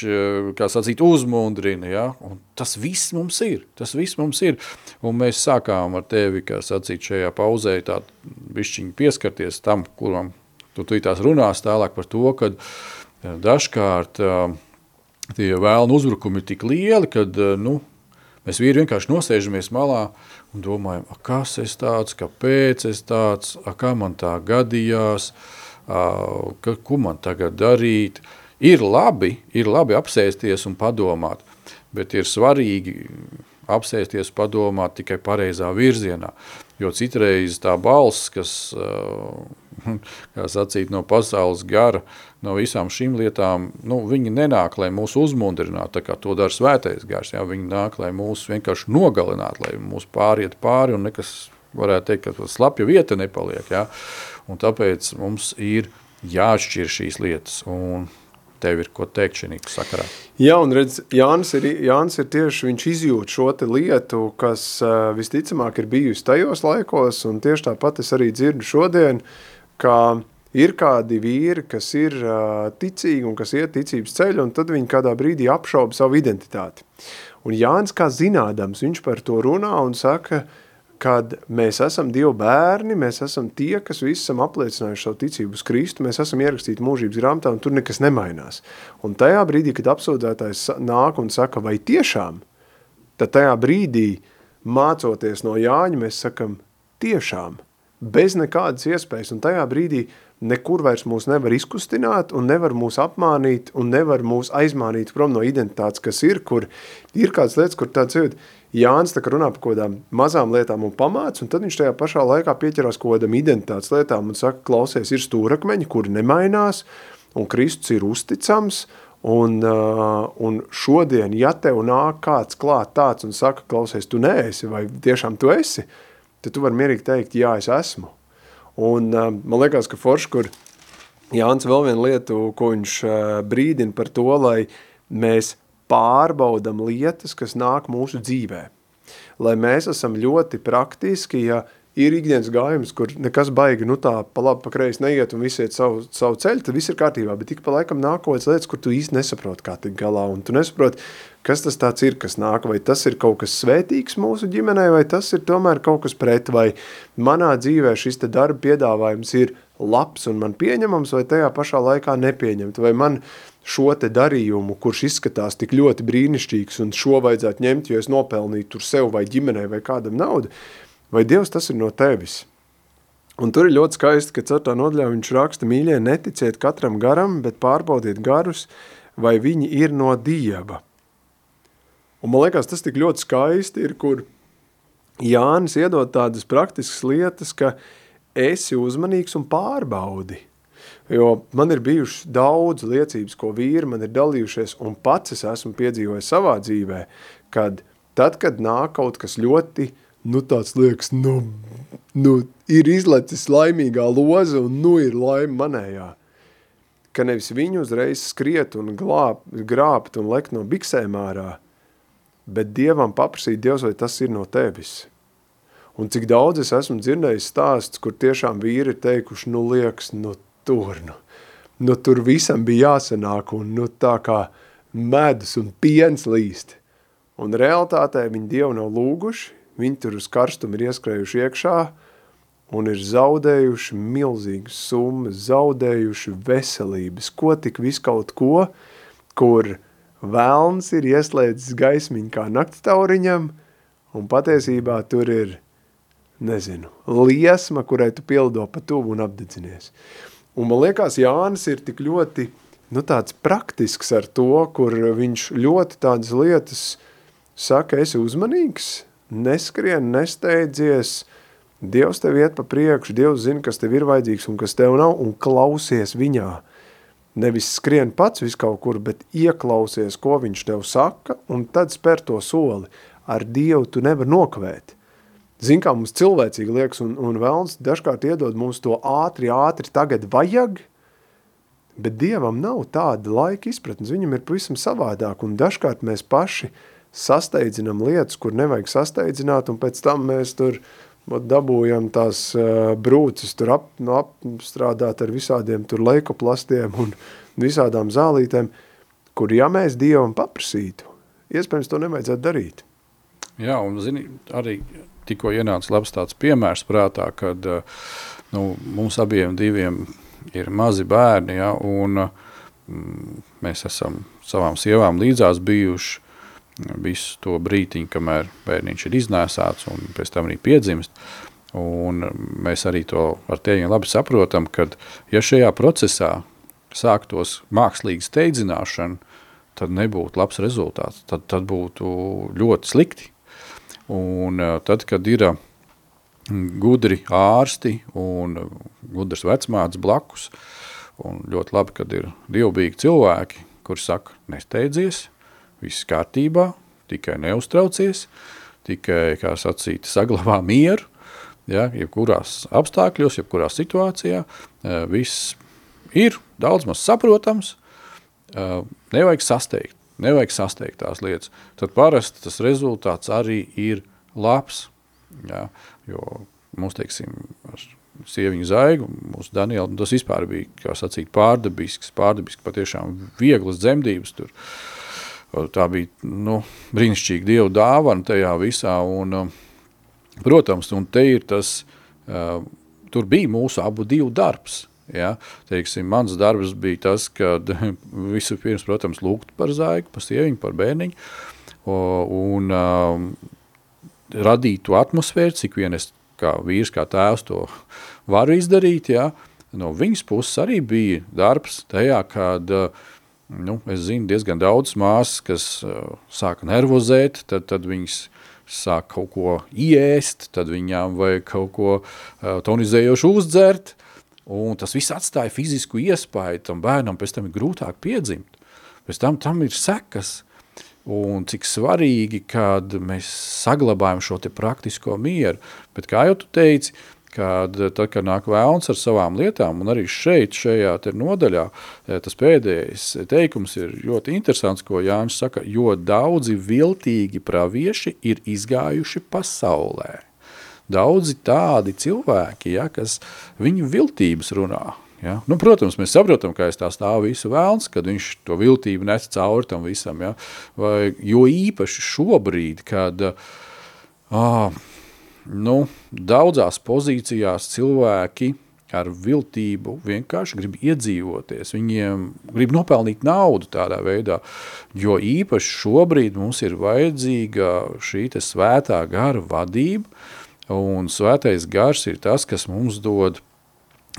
kā sacīt, uzmundrina, ja? un tas viss mums ir, tas viss mums ir, un mēs sākām ar tevi, kā sacīt, šajā pauzē tā bišķiņi pieskarties tam, kuram tu tu tās runās tālāk par to, kad dažkārt tie vēlnu uzbrukumi ir tik lieli, kad, nu, Mēs vīri vienkārši nosēžamies malā un domājam, a, kas es tāds, kāpēc es tāds, a, kā man tā gadījās, a, ka, ko man tagad darīt. Ir labi, ir labi apsēsties un padomāt, bet ir svarīgi apsēsties padomāt tikai pareizā virzienā, jo citreiz tā balss, kas, kā sacīt, no pasaules gara, no visām šīm lietām, nu, viņi nenāk, lai mūs uzmundrinātu, tā kā to dara svētais gars, jā, viņi nāk, lai mūs vienkārši nogalinātu, lai mūs pāriet pāri un nekas, varētu teikt, ka slapja vieta nepaliek, jā, un tāpēc mums ir jāatšķir šīs lietas, un tev ir ko teikt šī sakarā. Jā, un redz, Jānis ir, Jānis ir tieši, viņš izjūt šo te lietu, kas uh, visticamāk ir bijusi tajos laikos, un tieši tāpat es arī dzirdu šodien, ka ir kādi vīri, kas ir uh, ticīgi un kas iet ticības ceļu, un tad viņi kādā brīdī apšauba savu identitāti. Un Jānis kā zinādams, viņš par to runā un saka, kad mēs esam Dieva bērni, mēs esam tie, kas visi esam apliecinājuši savu ticību uz Kristu, mēs esam ierakstīti mūžības grāmatā un tur nekas nemainās. Un tajā brīdī, kad apsūdzētājs nāk un saka, vai tiešām, tad tajā brīdī, mācoties no Jāņa, mēs sakam, tiešām, bez nekādas iespējas, un tajā brīdī nekur vairs mūs nevar izkustināt un nevar mūs apmānīt un nevar mūs aizmānīt prom no identitātes, kas ir, kur ir kādas lietas, kur tāds jūt, Jānis tā runā par kodām mazām lietām un pamāc, un tad viņš tajā pašā laikā pieķerās kodam identitātes lietām un saka, klausies, ir stūrakmeņi, kuri nemainās, un Kristus ir uzticams, un, uh, un šodien, ja tev nāk kāds klāt tāds un saka, klausies, tu neesi, vai tiešām tu esi, tad tu vari mierīgi teikt, jā, es esmu. Un uh, man liekas, ka forši, kur Jānis vēl vienu lietu, ko viņš uh, brīdina par to, lai mēs pārbaudam lietas, kas nāk mūsu dzīvē. Lai mēs esam ļoti praktiski, ja ir ikdienas gājums, kur nekas baigi, nu tā, pa labi, pa kreisi neiet un visi iet savu, savu ceļu, tad viss ir kārtībā, bet tik pa laikam nākotas lietas, kur tu īsti nesaproti, kā tik galā, un tu nesaproti, kas tas tāds ir, kas nāk, vai tas ir kaut kas svētīgs mūsu ģimenē, vai tas ir tomēr kaut kas pret, vai manā dzīvē šis te darba piedāvājums ir labs un man pieņemams, vai tajā pašā laikā nepieņemt, vai man šo te darījumu, kurš izskatās tik ļoti brīnišķīgs un šo vajadzētu ņemt, jo es nopelnītu tur sev vai ģimenei vai kādam naudu, vai Dievs tas ir no tevis? Un tur ir ļoti skaisti, ka ceturtā nodaļā viņš raksta, mīļie, neticiet katram garam, bet pārbaudiet garus, vai viņi ir no Dieva. Un man liekas, tas tik ļoti skaisti ir, kur Jānis iedod tādas praktiskas lietas, ka esi uzmanīgs un pārbaudi. Jo man ir bijušas daudz liecības, ko vīri man ir dalījušies, un pats es esmu piedzīvojis savā dzīvē, kad tad, kad nāk kaut kas ļoti, nu tāds liekas, nu, nu ir izlecis laimīgā loze, un nu ir laima manējā. ka nevis viņu uzreiz skriet un glāb, grābt un lekt no biksēm ārā, bet Dievam paprasīt, Dievs, vai tas ir no tevis. Un cik daudz es esmu dzirdējis stāsts, kur tiešām vīri ir teikuši, nu liekas, nu tur, nu, nu tur visam bija jāsanāk un nu tā kā medus un piens līst. Un realitātē viņi Dievu nav lūguši, viņi tur uz karstumu ir ieskrējuši iekšā, un ir zaudējuši milzīgas summas, zaudējuši veselības, ko tik viskaut ko, kur vēlns ir ieslēdzis gaismiņu kā naktstauriņam, un patiesībā tur ir, nezinu, liesma, kurai tu pildo pa tuvu un apdedzinies. Un man liekas, Jānis ir tik ļoti, nu tāds praktisks ar to, kur viņš ļoti tādas lietas saka, esi uzmanīgs, neskrien, nesteidzies, Dievs tev iet pa priekšu, Dievs zina, kas tev ir vajadzīgs un kas tev nav, un klausies viņā. Nevis skrien pats vis kaut kur, bet ieklausies, ko viņš tev saka, un tad spēr to soli. Ar Dievu tu nevar nokavēt. Zin, kā mums cilvēcīgi liekas, un, un vēlns dažkārt iedod mums to ātri, ātri tagad vajag, bet Dievam nav tāda laika izpratnes, viņam ir pavisam savādāk, un dažkārt mēs paši sasteidzinam lietas, kur nevajag sasteidzināt, un pēc tam mēs tur dabūjam tās uh, brūces tur ap, nu, apstrādāt ar visādiem tur leikoplastiem un visādām zālītēm, kur ja mēs Dievam paprasītu, iespējams to nevajadzētu darīt. Jā, un zini, arī tikko ienāca labs tāds piemērs prātā, kad nu, mums abiem diviem ir mazi bērni, ja, un mm, mēs esam savām sievām līdzās bijuši, visu to brītiņu, kamēr bērniņš ir iznēsāts un pēc tam arī piedzimst. Un mēs arī to ar tevi labi saprotam, ka ja šajā procesā sāktos mākslīga steidzināšana, tad nebūtu labs rezultāts, tad, tad būtu ļoti slikti. Un tad, kad ir gudri ārsti un gudrs vecmāts blakus, un ļoti labi, kad ir dievbīgi cilvēki, kuri saka, nesteidzies, viss kārtībā, tikai neuztraucies, tikai, kā sacīt, saglabā mieru, ja, jebkurās apstākļos, jebkurā situācijā, eh, viss ir daudz maz saprotams, eh, nevajag sasteigt, nevajag sasteigt tās lietas, tad parasti tas rezultāts arī ir labs, ja, jo mums, teiksim, ar sieviņu zaigu, mūsu Daniela, tas vispār bija, kā sacīt, pārdabisks, pārdabisks, patiešām vieglas dzemdības tur, uh, tā bija nu, brīnišķīga Dieva dāvana tajā visā. Un, um, protams, un te ir tas, uh, tur bija mūsu abu divu darbs. Ja? Teiksim, mans darbs bija tas, kad [LAUGHS] visu pirms, protams, lūgt par zaigu, par sieviņu, par bērniņu, un um, radīt to atmosfēru, cik vien es kā vīrs, kā tēvs to varu izdarīt, ja? no viņas puses arī bija darbs tajā, kad uh, nu, es zinu diezgan daudz māsas, kas uh, sāka nervozēt, tad, tad viņas sāk kaut ko iest, tad viņām vajag kaut ko uh, tonizējošu uzdzert, un tas viss atstāja fizisku iespēju, tam bērnam pēc tam ir grūtāk piedzimt, pēc tam tam ir sekas, un cik svarīgi, kad mēs saglabājam šo te praktisko mieru, bet kā jau tu teici, kad tad, kad nāk vēlns ar savām lietām, un arī šeit, šajā nodaļā, eh, tas pēdējais teikums ir ļoti interesants, ko Jānis saka, jo daudzi viltīgi pravieši ir izgājuši pasaulē. Daudzi tādi cilvēki, ja, kas viņu viltības runā, Ja? Nu, protams, mēs saprotam, ka aiz tā stāv visu vēlns, kad viņš to viltību nes cauri tam visam. Ja? Vai, jo īpaši šobrīd, kad uh, nu, daudzās pozīcijās cilvēki ar viltību vienkārši grib iedzīvoties. Viņiem grib nopelnīt naudu tādā veidā, jo īpaši šobrīd mums ir vajadzīga šī te svētā gara vadība, un svētais gars ir tas, kas mums dod,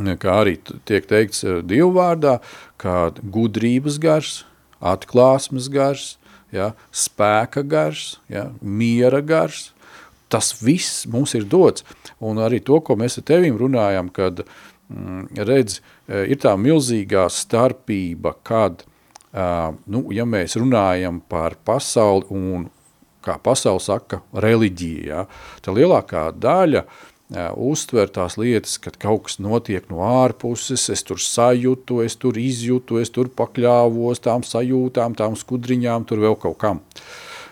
kā arī tiek teikts eh, Dievu vārdā, kā gudrības gars, atklāsmes gars, ja, spēka gars, ja, miera gars, tas viss mums ir dots. Un arī to, ko mēs ar tevim runājam, kad, mm, redz, e, ir tā milzīgā starpība, kad, uh, nu, ja mēs runājam par pasauli un, kā pasauli saka, reliģija, ja, tā lielākā daļa uztver tās lietas, kad kaut kas notiek no ārpuses, es tur sajūtu, es tur izjūtu, es tur pakļāvos tām sajūtām, tām skudriņām, tur vēl kaut kam.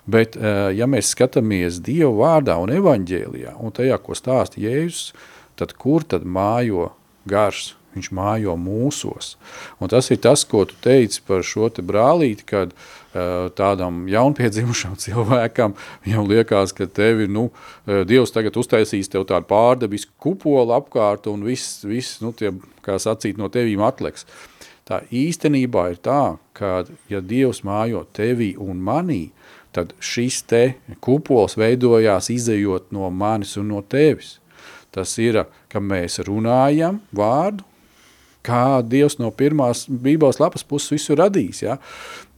Bet, ja mēs skatāmies Dieva vārdā un evaņģēlijā, un tajā, ko stāsta Jēzus, tad kur tad mājo gars? Viņš mājo mūsos. Un tas ir tas, ko tu teici par šo te brālīti, kad uh, tādam jaunpiedzimušam [LAUGHS] cilvēkam, viņam liekas, ka tevi, nu, Dievs tagad uztaisīs tev tādu pārdabisku kupolu apkārt un viss, viss nu, tie, kā sacīt, no tevīm atleks. Tā īstenībā ir tā, ka, ja Dievs mājo tevī un manī, tad šis te kupols veidojās izējot no manis un no tevis. Tas ir, ka mēs runājam vārdu, kā Dievs no pirmās bībeles lapas puses visu radījis. Ja?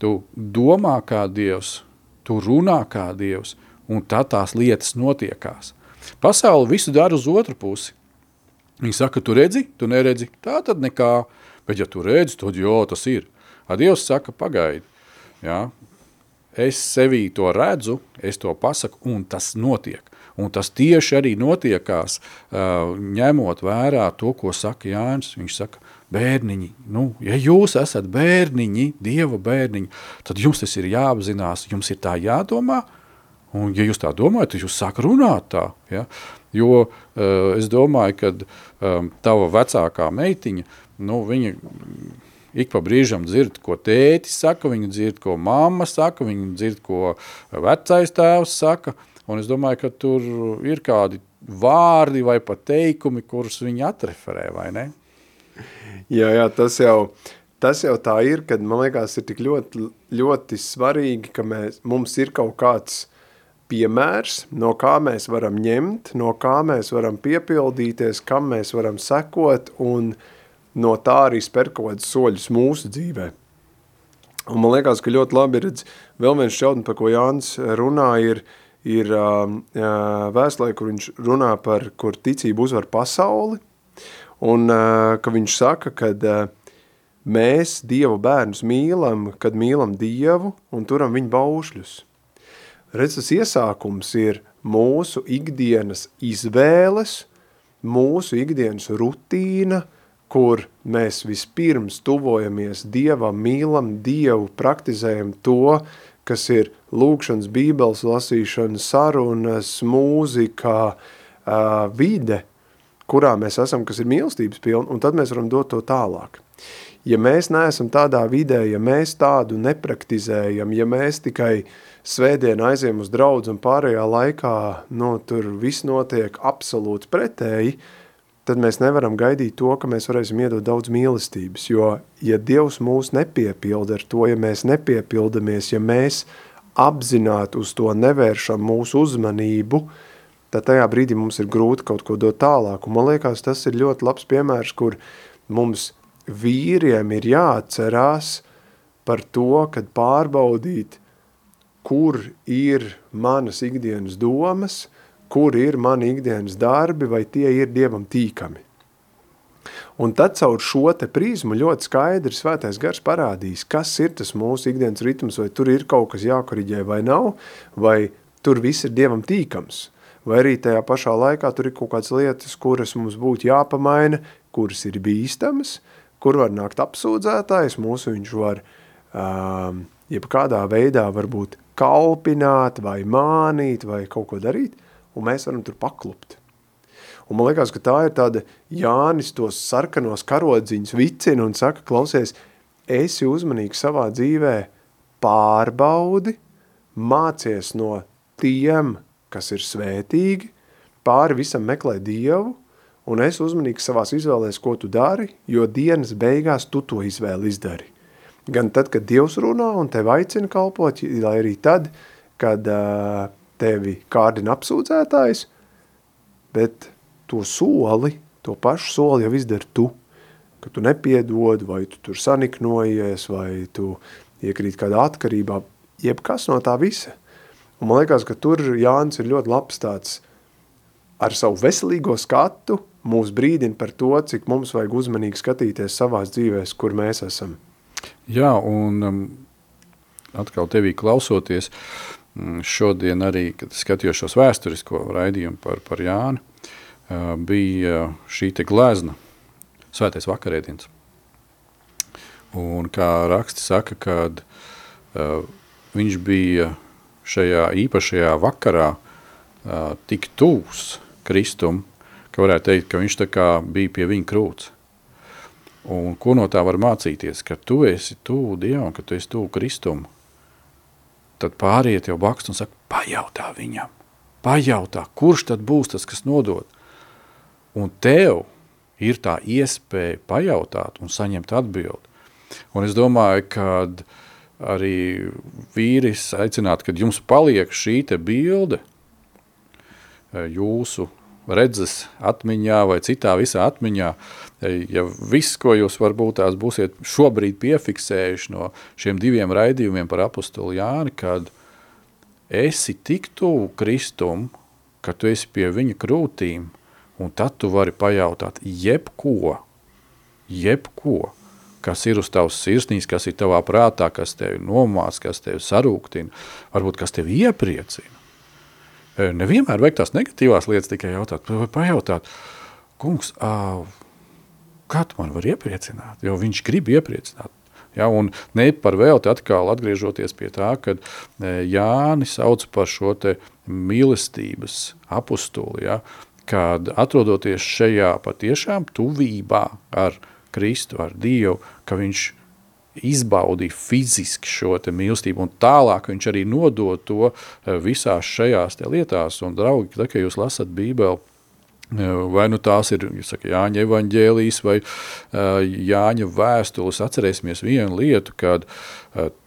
Tu domā kā Dievs, tu runā kā Dievs, un tad tās lietas notiekās. Pasauli visu dara uz otru pusi. Viņi saka, tu redzi, tu neredzi, tā tad nekā, bet ja tu redzi, tad jo, tas ir. A Dievs saka, pagaidi, ja? Es sevī to redzu, es to pasaku, un tas notiek. Un tas tieši arī notiekās, ņemot vērā to, ko saka Jānis. Viņš saka, bērniņi, nu, ja jūs esat bērniņi, Dieva bērniņi, tad jums tas ir jāapzinās, jums ir tā jādomā, un ja jūs tā domājat, tad jūs sāk runāt tā, ja? jo es domāju, ka tava vecākā meitiņa, nu, viņa ik pa brīžam dzird, ko tētis saka, viņa dzird, ko mamma saka, viņa dzird, ko vecais tēvs saka, un es domāju, ka tur ir kādi vārdi vai pat teikumi, kurus viņi atreferē, vai ne? Jā, jā, tas jau, tas jau tā ir, kad man liekas ir tik ļoti, ļoti svarīgi, ka mēs, mums ir kaut kāds piemērs, no kā mēs varam ņemt, no kā mēs varam piepildīties, kam mēs varam sekot un no tā arī spērt kaut kādus soļus mūsu dzīvē. Un man liekas, ka ļoti labi redz, vēl viens šķautni, par ko Jānis runā, ir, ir uh, vēstulē, kur viņš runā par, kur ticība uzvar pasauli, Un ka viņš saka, ka mēs Dievu bērnus mīlam, kad mīlam Dievu un turam viņu baušļus. Redz, tas iesākums ir mūsu ikdienas izvēles, mūsu ikdienas rutīna, kur mēs vispirms tuvojamies Dievam, mīlam Dievu, praktizējam to, kas ir lūkšanas, bībeles lasīšana, sarunas, mūzika, vide – kurā mēs esam, kas ir mīlestības pilni, un tad mēs varam dot to tālāk. Ja mēs neesam tādā vidē, ja mēs tādu nepraktizējam, ja mēs tikai svētdien aiziem uz draudz un pārējā laikā, no tur viss notiek absolūti pretēji, tad mēs nevaram gaidīt to, ka mēs varēsim iedot daudz mīlestības, jo ja Dievs mūs nepiepilda ar to, ja mēs nepiepildamies, ja mēs apzināti uz to nevēršam mūsu uzmanību, tad tajā brīdī mums ir grūti kaut ko dot tālāk. Un man liekas, tas ir ļoti labs piemērs, kur mums vīriem ir jāatcerās par to, kad pārbaudīt, kur ir manas ikdienas domas, kur ir mani ikdienas darbi, vai tie ir Dievam tīkami. Un tad caur šo te prizmu ļoti skaidri svētais gars parādīs, kas ir tas mūsu ikdienas ritms, vai tur ir kaut kas jākoriģē vai nav, vai tur viss ir Dievam tīkams vai arī tajā pašā laikā tur ir kaut kādas lietas, kuras mums būtu jāpamaina, kuras ir bīstamas, kur var nākt apsūdzētājs, mūsu viņš var um, jebkādā veidā varbūt kalpināt vai mānīt vai kaut ko darīt, un mēs varam tur paklupt. Un man liekas, ka tā ir tāda Jānis tos sarkanos karodziņus vicina un saka, klausies, esi uzmanīgi savā dzīvē, pārbaudi, mācies no tiem, kas ir svētīgi, pāri visam meklē Dievu, un es uzmanīgi savās izvēlēs, ko tu dari, jo dienas beigās tu to izvēli izdari. Gan tad, kad Dievs runā un tevi aicina kalpot, lai arī tad, kad uh, tevi kārdina apsūdzētājs, bet to soli, to pašu soli jau izdari tu, ka tu nepiedod, vai tu tur saniknojies, vai tu iekrīt kādā atkarībā, jebkas no tā visa. Un man liekas, ka tur Jānis ir ļoti labs tāds ar savu veselīgo skatu, mūs brīdina par to, cik mums vajag uzmanīgi skatīties savās dzīvēs, kur mēs esam. Jā, un um, atkal tevī klausoties, mm, šodien arī, kad skatījos šos vēsturisko raidījumu par, par Jānu, bija šī glezna, svētais vakarēdienas. Un kā raksti saka, kad uh, viņš bija šajā īpašajā vakarā uh, tik tūs Kristum, ka varētu teikt, ka viņš tā kā bija pie viņa krūts. Un ko no tā var mācīties? Ka tu esi tuvu Dievam, ka tu esi tuvu Kristum, tad pāriet jau bakst un saka, pajautā viņam, pajautā, kurš tad būs tas, kas nodod. Un tev ir tā iespēja pajautāt un saņemt atbildi. Un es domāju, ka arī vīris aicināt, kad jums paliek šī te bilde jūsu redzes atmiņā vai citā visā atmiņā, e, ja viss, ko jūs varbūt tās būsiet šobrīd piefiksējuši no šiem diviem raidījumiem par apostoli Jāni, kad esi tik tuvu Kristum, ka tu esi pie viņa krūtīm, un tad tu vari pajautāt jebko, jebko, kas ir uz tavas sirsnīs, kas ir tavā prātā, kas tevi nomāc, kas tevi sarūktina, varbūt kas tevi iepriecina. E, nevienmēr vajag tās negatīvās lietas tikai jautāt, vai pajautāt, kungs, ā, kā tu man var iepriecināt, jo viņš grib iepriecināt. Ja, un ne par velti atkal atgriežoties pie tā, kad e, Jāni sauc par šo te mīlestības apustuli, ja, kad atrodoties šajā patiešām tuvībā ar Kristu, ar Dievu, ka viņš izbaudīja fiziski šo mīlestību, un tālāk viņš arī nodod to eh, visās šajās lietās, un draugi, tad, kad jūs lasat bībeli, eh, vai nu tās ir saka, Jāņa evaņģēlijas vai eh, Jāņa vēstules, atcerēsimies vienu lietu, kad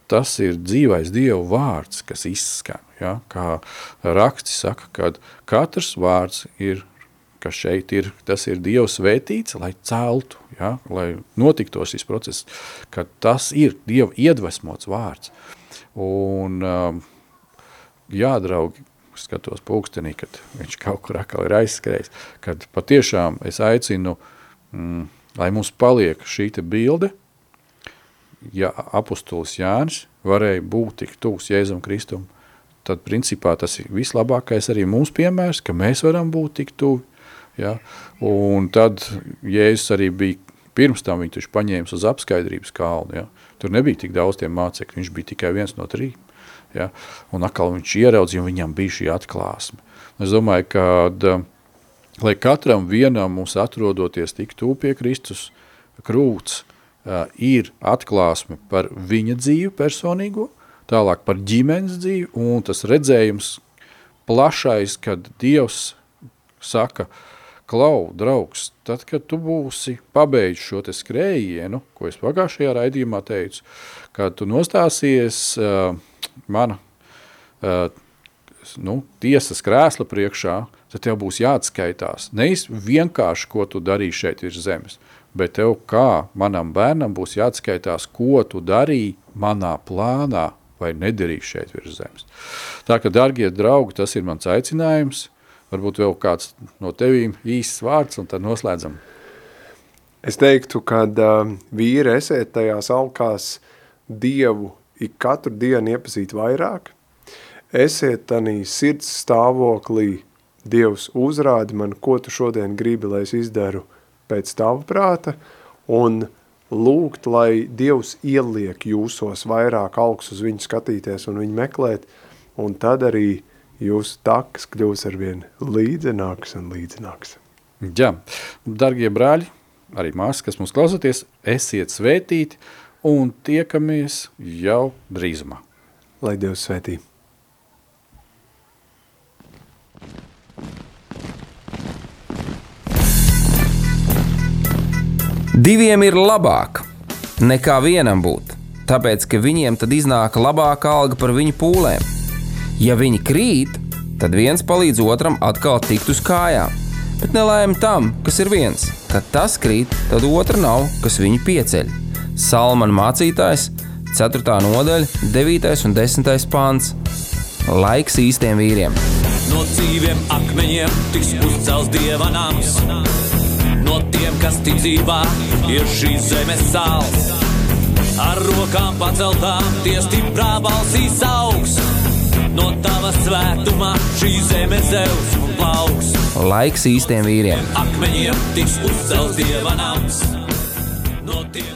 tas ir dzīvais Dievu vārds, kas izskan, ja? kā raksti saka, kad katrs vārds ir ka šeit ir, tas ir Dievs svētīts, lai celtu, ja, lai notiktos šis process, ka tas ir Dieva iedvesmots vārds. Un, um, jā, draugi, skatos pulkstenī, kad viņš kaut kur atkal ir aizskrējis, kad patiešām es aicinu, mm, lai mums paliek šī te bilde, ja apustulis Jānis varēja būt tik tūs Jēzum Kristum, tad principā tas ir vislabākais arī mums piemērs, ka mēs varam būt tik tuvi, Ja? Un tad Jēzus arī bija, pirms tam viņu taču paņēmis uz apskaidrības kalnu. Ja? Tur nebija tik daudz tiem mācekļu, viņš bija tikai viens no trījiem. Ja? Un atkal viņš ieraudzīja, un viņam bija šī atklāsme. Es domāju, ka, lai katram vienam mums atrodoties tik tūp pie Kristus krūts, ir atklāsme par viņa dzīvi personīgo, tālāk par ģimenes dzīvi, un tas redzējums plašais, kad Dievs saka, uh, Klau, draugs, tad, kad tu būsi pabeidz šo te skrējienu, ko es pagājušajā raidījumā teicu, kad tu nostāsies uh, mana uh, nu, tiesas krēsla priekšā, tad tev būs jāatskaitās. Nevis vienkārši, ko tu darīji šeit virs zemes, bet tev kā manam bērnam būs jāatskaitās, ko tu darīji manā plānā vai nedarīji šeit virs zemes. Tā ka, dargie draugi, tas ir mans aicinājums – Varbūt vēl kāds no tevīm īsts vārds, un tad noslēdzam. Es teiktu, ka uh, vīri esiet tajās alkās Dievu ik katru dienu iepazīt vairāk. Esiet tanī sirds stāvoklī, Dievs uzrādi man, ko tu šodien gribi, lai es izdaru pēc tava prāta, un lūgt, lai Dievs ieliek jūsos vairāk augs uz viņu skatīties un viņu meklēt, un tad arī uh, jūsu takas kļūs arvien līdzenāks un līdzenāks. Jā, dargie brāļi, arī māsas, kas mums klausoties, esiet svētīti un tiekamies jau drīzumā. Lai Dievs svētī! Diviem ir labāk nekā vienam būt, tāpēc, ka viņiem tad iznāk labāka alga par viņu pūlēm. Ja viņi krīt, tad viens palīdz otram atkal tikt uz kājām. Bet nelēma tam, kas ir viens. Kad tas krīt, tad otra nav, kas viņu pieceļ. Salmāna mācītājs, 4. nodaļa, 9. un 10. pāns. Laiks īstiem vīriem. No dzīviem akmeņiem tiks uzcelts dieva nams. No tiem, kas ticībā ir šīs zemes sāls. Ar rokām paceltām, tie stiprā balsīs augsts no tava svētumā šī zeme zeus plauks. Laiks īstiem vīriem! Akmeņiem tiks uzcelts dieva nams. No tiem,